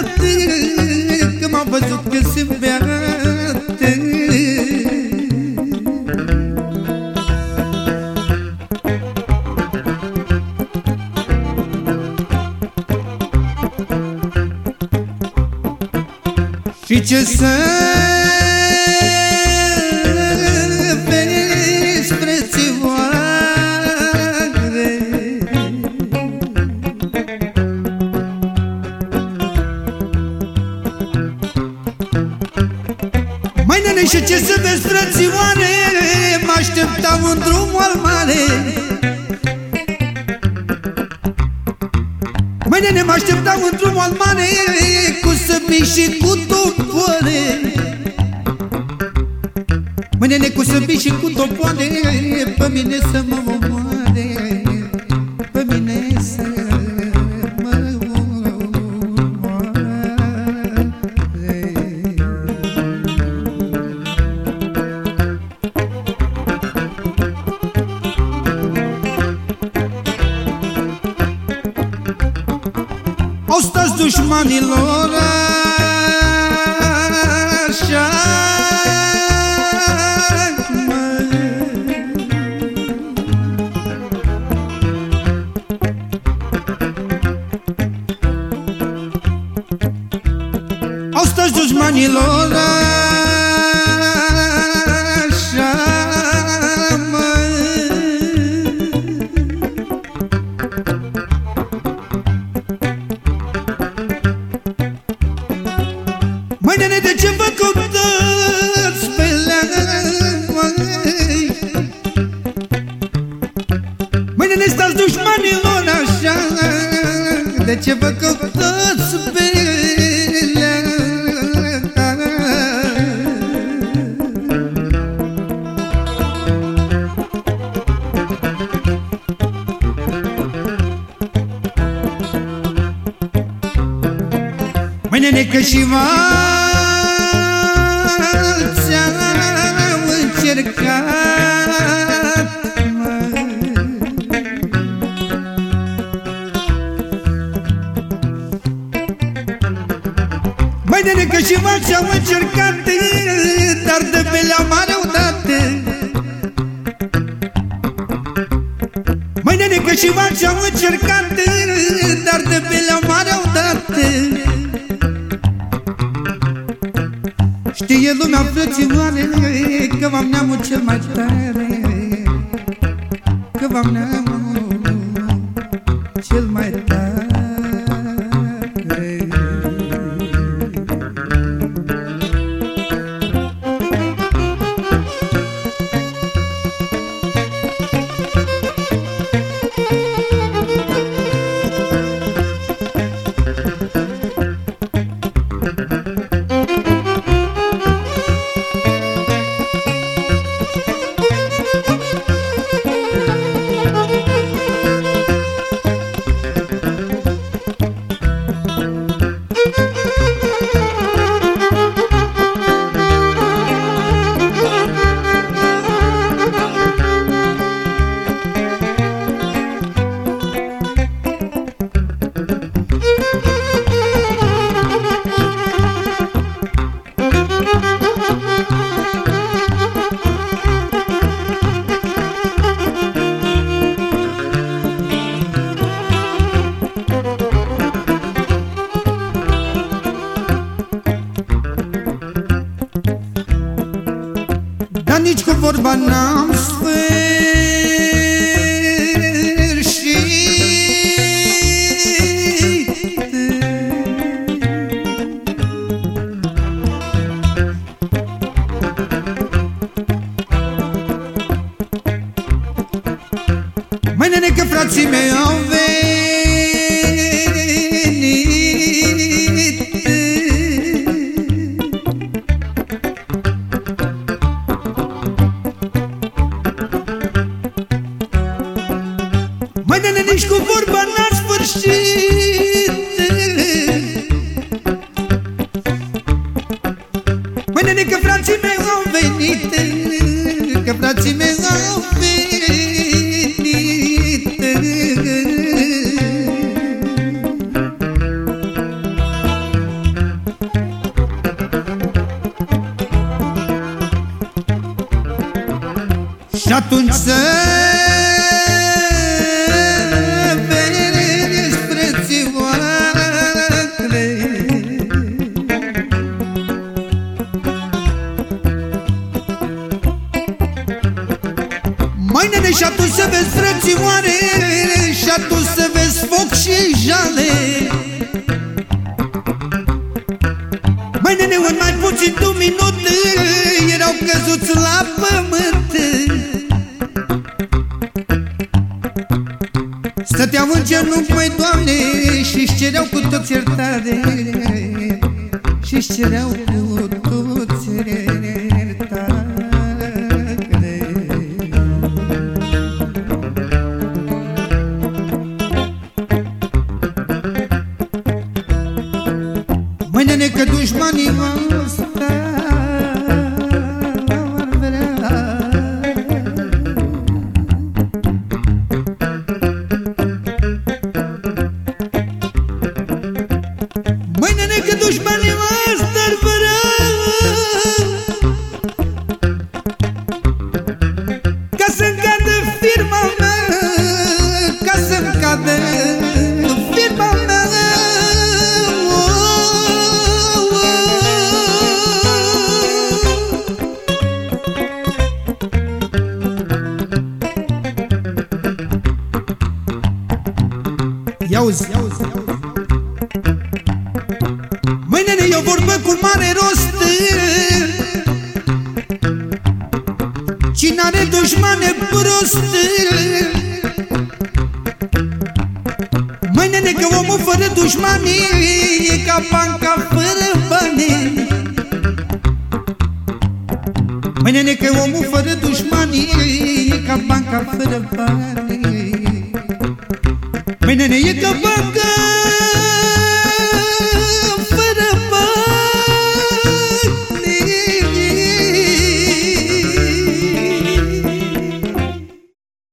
m-au văzut că sunt beată Că m-au văzut că sunt beată Și ce să așteptau în drumul al mare. Măi nene, mă așteptam în drumul al mare Cu săbii și cu topoare Măi nene, cu săbii și cu topoare Pe mine să mă omoare Au stat dușmanilor așa mă. Au stat dușmanilor așa Măi nene, de ce vă căutați pe la măi? Măi nene, stați dușmanilor așa De ce vă căutați pe la Măi nene, că și alții încercat măi. Măi nene, că și alții au încercat Dar de pe la mare odată Măi nene, că și alții au încercat Dar de pe la mare odată Știe lumea frățioare Că v-am neamul cel mai tare Că v-am neamul nici cu atunci să veni spre țioare Mai nene și atunci să vezi frățioare Și atunci să vezi foc și jale. Mai nene, un mai puțin două minute Erau căzuți la pământ. Stăteau în genunchi, măi, Doamne Și-și cereau cu toți iertare Și-și cereau cu toți iertare. Măi, nene, că dușmanii mă dușmane prost Măi, nene, că omul fără dușmani E ca banca fără bani. Măi, nene, că omul fără dușmani E ca banca fără bani. Măi, nene, e ca banca